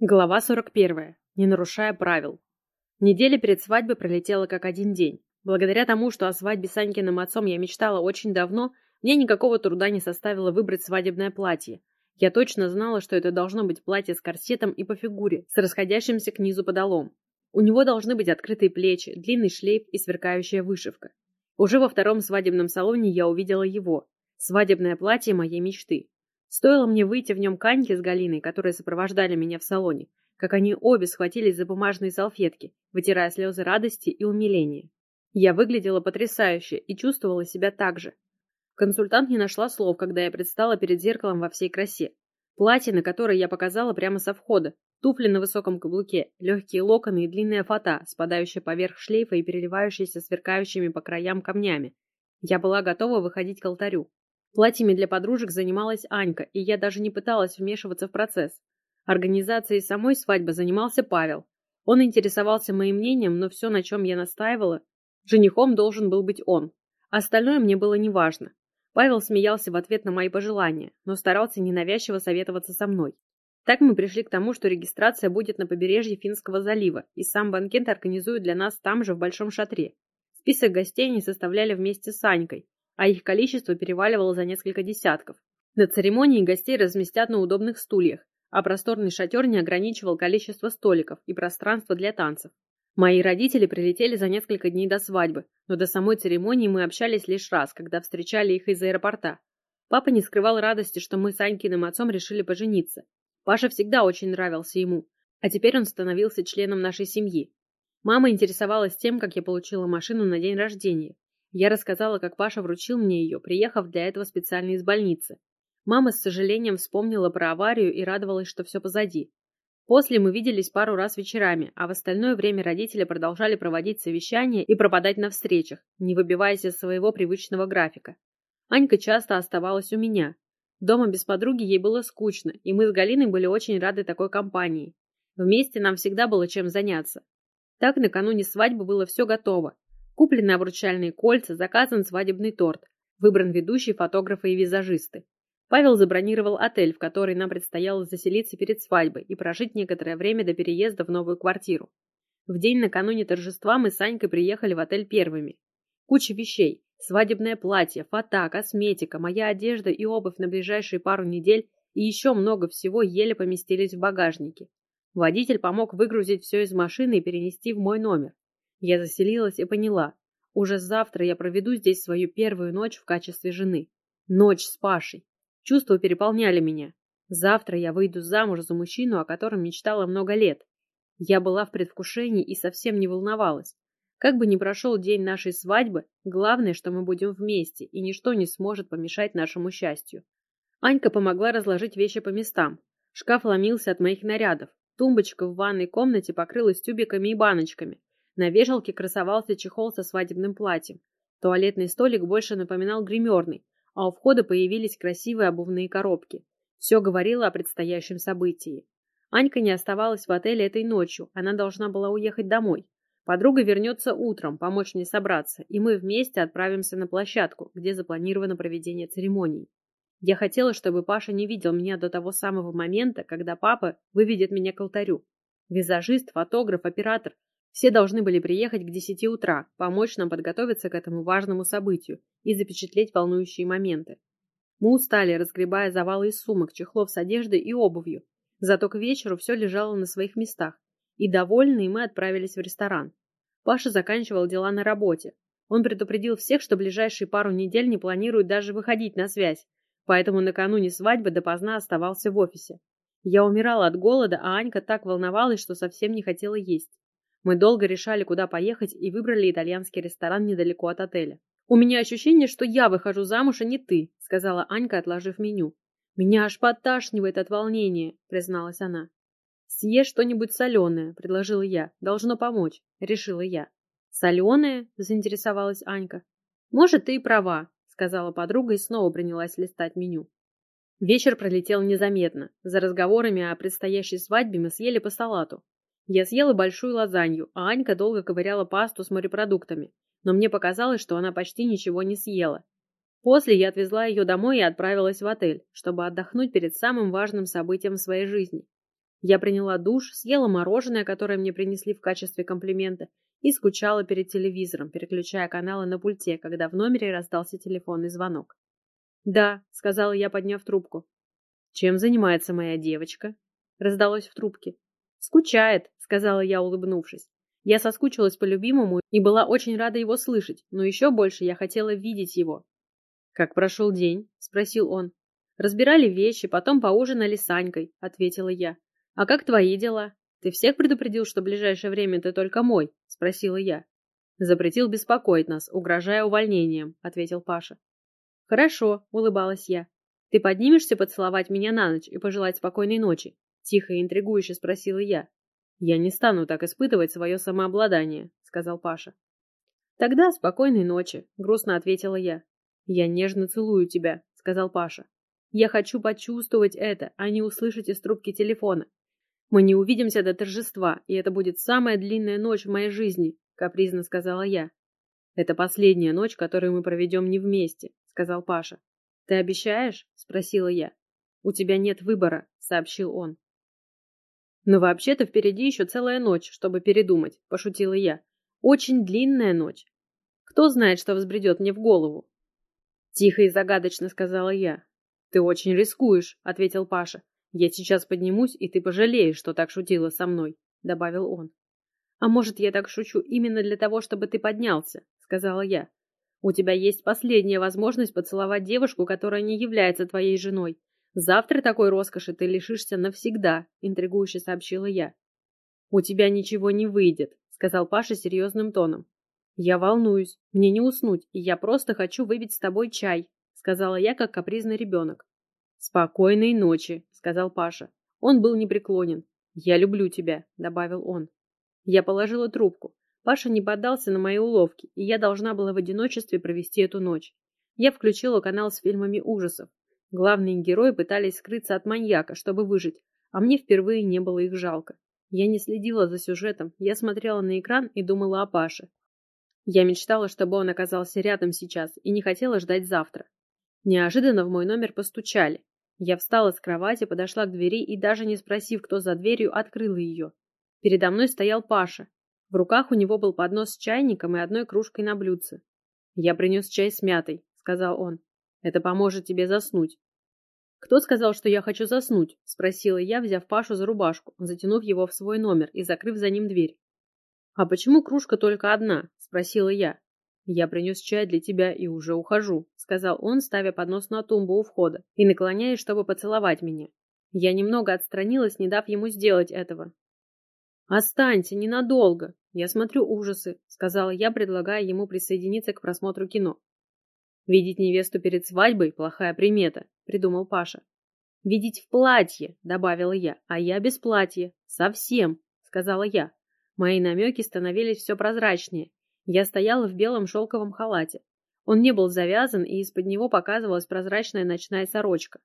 Глава 41. Не нарушая правил. Неделя перед свадьбой пролетела как один день. Благодаря тому, что о свадьбе с Анькиным отцом я мечтала очень давно, мне никакого труда не составило выбрать свадебное платье. Я точно знала, что это должно быть платье с корсетом и по фигуре, с расходящимся к низу подолом. У него должны быть открытые плечи, длинный шлейф и сверкающая вышивка. Уже во втором свадебном салоне я увидела его. Свадебное платье моей мечты. Стоило мне выйти в нем Каньке с Галиной, которые сопровождали меня в салоне, как они обе схватились за бумажные салфетки, вытирая слезы радости и умиления. Я выглядела потрясающе и чувствовала себя так же. Консультант не нашла слов, когда я предстала перед зеркалом во всей красе. Платье, на которое я показала прямо со входа, туфли на высоком каблуке, легкие локоны и длинная фата, спадающая поверх шлейфа и переливающаяся сверкающими по краям камнями. Я была готова выходить к алтарю. Платьями для подружек занималась Анька, и я даже не пыталась вмешиваться в процесс. Организацией самой свадьбы занимался Павел. Он интересовался моим мнением, но все, на чем я настаивала, женихом должен был быть он. Остальное мне было неважно. Павел смеялся в ответ на мои пожелания, но старался ненавязчиво советоваться со мной. Так мы пришли к тому, что регистрация будет на побережье Финского залива, и сам банкет организуют для нас там же, в большом шатре. Список гостей они составляли вместе с Анькой, а их количество переваливало за несколько десятков. На церемонии гостей разместят на удобных стульях, а просторный шатер не ограничивал количество столиков и пространство для танцев. Мои родители прилетели за несколько дней до свадьбы, но до самой церемонии мы общались лишь раз, когда встречали их из аэропорта. Папа не скрывал радости, что мы с Анькиным отцом решили пожениться. Паша всегда очень нравился ему, а теперь он становился членом нашей семьи. Мама интересовалась тем, как я получила машину на день рождения, я рассказала, как Паша вручил мне ее, приехав для этого специально из больницы. Мама с сожалением вспомнила про аварию и радовалась, что все позади. После мы виделись пару раз вечерами, а в остальное время родители продолжали проводить совещания и пропадать на встречах, не выбиваясь из своего привычного графика. Анька часто оставалась у меня. Дома без подруги ей было скучно, и мы с Галиной были очень рады такой компании. Вместе нам всегда было чем заняться. Так накануне свадьбы было все готово, Куплены обручальные кольца, заказан свадебный торт, выбран ведущий фотографы и визажисты. Павел забронировал отель, в который нам предстояло заселиться перед свадьбой и прожить некоторое время до переезда в новую квартиру. В день накануне торжества мы с Анькой приехали в отель первыми. Куча вещей, свадебное платье, фата, косметика, моя одежда и обувь на ближайшие пару недель и еще много всего еле поместились в багажнике. Водитель помог выгрузить все из машины и перенести в мой номер. Я заселилась и поняла. Уже завтра я проведу здесь свою первую ночь в качестве жены. Ночь с Пашей. Чувства переполняли меня. Завтра я выйду замуж за мужчину, о котором мечтала много лет. Я была в предвкушении и совсем не волновалась. Как бы ни прошел день нашей свадьбы, главное, что мы будем вместе, и ничто не сможет помешать нашему счастью. Анька помогла разложить вещи по местам. Шкаф ломился от моих нарядов. Тумбочка в ванной комнате покрылась тюбиками и баночками. На вешалке красовался чехол со свадебным платьем. Туалетный столик больше напоминал гримерный, а у входа появились красивые обувные коробки. Все говорило о предстоящем событии. Анька не оставалась в отеле этой ночью, она должна была уехать домой. Подруга вернется утром, помочь мне собраться, и мы вместе отправимся на площадку, где запланировано проведение церемонии. Я хотела, чтобы Паша не видел меня до того самого момента, когда папа выведет меня к алтарю. Визажист, фотограф, оператор все должны были приехать к десяти утра, помочь нам подготовиться к этому важному событию и запечатлеть волнующие моменты. Мы устали, разгребая завалы из сумок, чехлов с одеждой и обувью. Зато к вечеру все лежало на своих местах, и довольные мы отправились в ресторан. Паша заканчивал дела на работе. Он предупредил всех, что ближайшие пару недель не планирует даже выходить на связь, поэтому накануне свадьбы допоздна оставался в офисе. Я умирала от голода, а Анька так волновалась, что совсем не хотела есть. Мы долго решали, куда поехать, и выбрали итальянский ресторан недалеко от отеля. «У меня ощущение, что я выхожу замуж, а не ты», — сказала Анька, отложив меню. «Меня аж подташнивает от волнения», — призналась она. «Съешь что-нибудь соленое», — предложила я. «Должно помочь», — решила я. «Соленое?» — заинтересовалась Анька. «Может, ты и права», — сказала подруга и снова принялась листать меню. Вечер пролетел незаметно. За разговорами о предстоящей свадьбе мы съели по салату. Я съела большую лазанью, а Анька долго ковыряла пасту с морепродуктами, но мне показалось, что она почти ничего не съела. После я отвезла ее домой и отправилась в отель, чтобы отдохнуть перед самым важным событием в своей жизни. Я приняла душ, съела мороженое, которое мне принесли в качестве комплимента, и скучала перед телевизором, переключая каналы на пульте, когда в номере раздался телефонный звонок. «Да», — сказала я, подняв трубку. «Чем занимается моя девочка?» — раздалось в трубке. «Скучает», — сказала я, улыбнувшись. Я соскучилась по любимому и была очень рада его слышать, но еще больше я хотела видеть его. «Как прошел день?» — спросил он. «Разбирали вещи, потом поужинали с Анькой», — ответила я. «А как твои дела? Ты всех предупредил, что в ближайшее время ты только мой?» — спросила я. «Запретил беспокоить нас, угрожая увольнением», — ответил Паша. «Хорошо», — улыбалась я. «Ты поднимешься поцеловать меня на ночь и пожелать спокойной ночи?» — тихо и интригующе спросила я. «Я не стану так испытывать свое самообладание», — сказал Паша. «Тогда спокойной ночи», — грустно ответила я. «Я нежно целую тебя», — сказал Паша. «Я хочу почувствовать это, а не услышать из трубки телефона. Мы не увидимся до торжества, и это будет самая длинная ночь в моей жизни», — капризно сказала я. «Это последняя ночь, которую мы проведем не вместе», — сказал Паша. «Ты обещаешь?» — спросила я. «У тебя нет выбора», — сообщил он. Но вообще-то впереди еще целая ночь, чтобы передумать, пошутила я. Очень длинная ночь. Кто знает, что взбредет мне в голову? Тихо и загадочно сказала я. Ты очень рискуешь, ответил Паша. Я сейчас поднимусь, и ты пожалеешь, что так шутила со мной, добавил он. А может, я так шучу именно для того, чтобы ты поднялся, сказала я. У тебя есть последняя возможность поцеловать девушку, которая не является твоей женой. Завтра такой роскоши ты лишишься навсегда, интригующе сообщила я. У тебя ничего не выйдет, сказал Паша серьезным тоном. Я волнуюсь, мне не уснуть, и я просто хочу выпить с тобой чай, сказала я, как капризный ребенок. Спокойной ночи, сказал Паша. Он был непреклонен. Я люблю тебя, добавил он. Я положила трубку. Паша не поддался на мои уловки, и я должна была в одиночестве провести эту ночь. Я включила канал с фильмами ужасов. Главные герои пытались скрыться от маньяка, чтобы выжить, а мне впервые не было их жалко. Я не следила за сюжетом, я смотрела на экран и думала о Паше. Я мечтала, чтобы он оказался рядом сейчас и не хотела ждать завтра. Неожиданно в мой номер постучали. Я встала с кровати, подошла к двери и, даже не спросив, кто за дверью, открыла ее. Передо мной стоял Паша. В руках у него был поднос с чайником и одной кружкой на блюдце. «Я принес чай с мятой», — сказал он. Это поможет тебе заснуть. Кто сказал, что я хочу заснуть? спросила я, взяв Пашу за рубашку, затянув его в свой номер и закрыв за ним дверь. А почему кружка только одна? спросила я. Я принес чай для тебя и уже ухожу, сказал он, ставя поднос на тумбу у входа и наклоняясь, чтобы поцеловать меня. Я немного отстранилась, не дав ему сделать этого. Останься ненадолго. Я смотрю ужасы, сказала я, предлагая ему присоединиться к просмотру кино. Видеть невесту перед свадьбой – плохая примета, придумал Паша. Видеть в платье, добавила я, а я без платья. Совсем, сказала я. Мои намеки становились все прозрачнее. Я стояла в белом шелковом халате. Он не был завязан, и из-под него показывалась прозрачная ночная сорочка.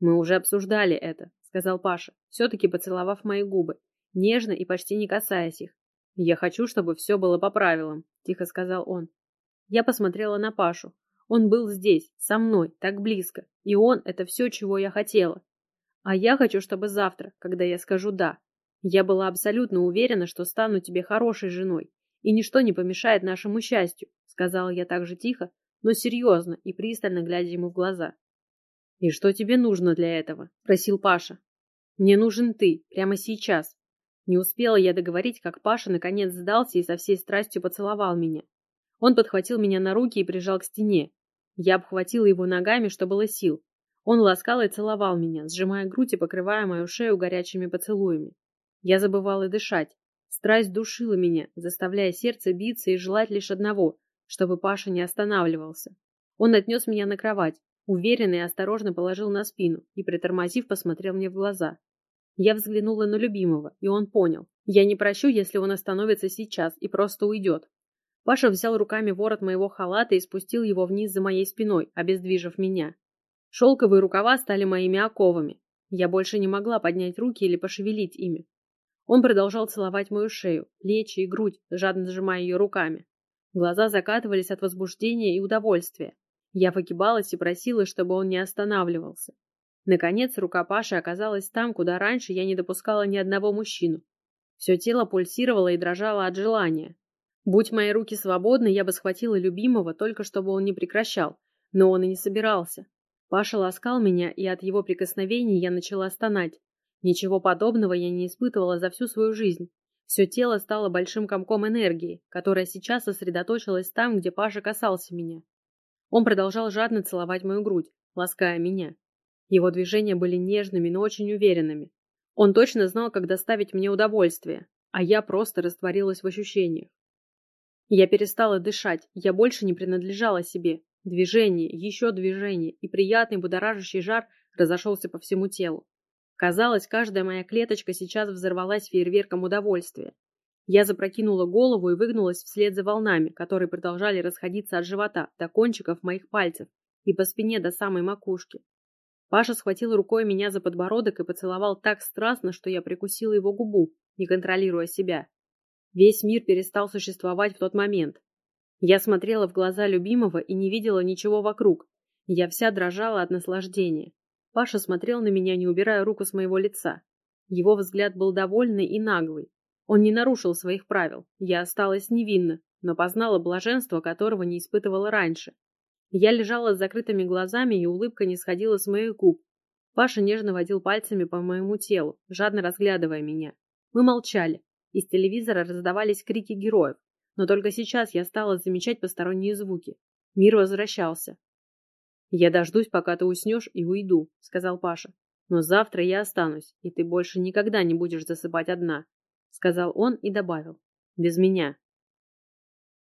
«Мы уже обсуждали это», — сказал Паша, все-таки поцеловав мои губы, нежно и почти не касаясь их. «Я хочу, чтобы все было по правилам», — тихо сказал он. Я посмотрела на Пашу. Он был здесь, со мной, так близко, и он — это все, чего я хотела. А я хочу, чтобы завтра, когда я скажу «да», я была абсолютно уверена, что стану тебе хорошей женой, и ничто не помешает нашему счастью, сказала я так же тихо, но серьезно и пристально глядя ему в глаза. «И что тебе нужно для этого?» – спросил Паша. «Мне нужен ты, прямо сейчас». Не успела я договорить, как Паша наконец сдался и со всей страстью поцеловал меня. Он подхватил меня на руки и прижал к стене. Я обхватила его ногами, что было сил. Он ласкал и целовал меня, сжимая грудь и покрывая мою шею горячими поцелуями. Я забывала дышать. Страсть душила меня, заставляя сердце биться и желать лишь одного, чтобы Паша не останавливался. Он отнес меня на кровать, уверенно и осторожно положил на спину и, притормозив, посмотрел мне в глаза. Я взглянула на любимого, и он понял. Я не прощу, если он остановится сейчас и просто уйдет. Паша взял руками ворот моего халата и спустил его вниз за моей спиной, обездвижив меня. Шелковые рукава стали моими оковами. Я больше не могла поднять руки или пошевелить ими. Он продолжал целовать мою шею, плечи и грудь, жадно сжимая ее руками. Глаза закатывались от возбуждения и удовольствия. Я выгибалась и просила, чтобы он не останавливался. Наконец, рука Паши оказалась там, куда раньше я не допускала ни одного мужчину. Все тело пульсировало и дрожало от желания. Будь мои руки свободны, я бы схватила любимого, только чтобы он не прекращал, но он и не собирался. Паша ласкал меня, и от его прикосновений я начала стонать. Ничего подобного я не испытывала за всю свою жизнь. Все тело стало большим комком энергии, которая сейчас сосредоточилась там, где Паша касался меня. Он продолжал жадно целовать мою грудь, лаская меня. Его движения были нежными, но очень уверенными. Он точно знал, как доставить мне удовольствие, а я просто растворилась в ощущениях. Я перестала дышать, я больше не принадлежала себе. Движение, еще движение, и приятный будоражащий жар разошелся по всему телу. Казалось, каждая моя клеточка сейчас взорвалась фейерверком удовольствия. Я запрокинула голову и выгнулась вслед за волнами, которые продолжали расходиться от живота до кончиков моих пальцев и по спине до самой макушки. Паша схватил рукой меня за подбородок и поцеловал так страстно, что я прикусила его губу, не контролируя себя. Весь мир перестал существовать в тот момент. Я смотрела в глаза любимого и не видела ничего вокруг. Я вся дрожала от наслаждения. Паша смотрел на меня, не убирая руку с моего лица. Его взгляд был довольный и наглый. Он не нарушил своих правил. Я осталась невинна, но познала блаженство, которого не испытывала раньше. Я лежала с закрытыми глазами, и улыбка не сходила с моих губ. Паша нежно водил пальцами по моему телу, жадно разглядывая меня. Мы молчали. Из телевизора раздавались крики героев, но только сейчас я стала замечать посторонние звуки. Мир возвращался. «Я дождусь, пока ты уснешь, и уйду», — сказал Паша. «Но завтра я останусь, и ты больше никогда не будешь засыпать одна», — сказал он и добавил. «Без меня».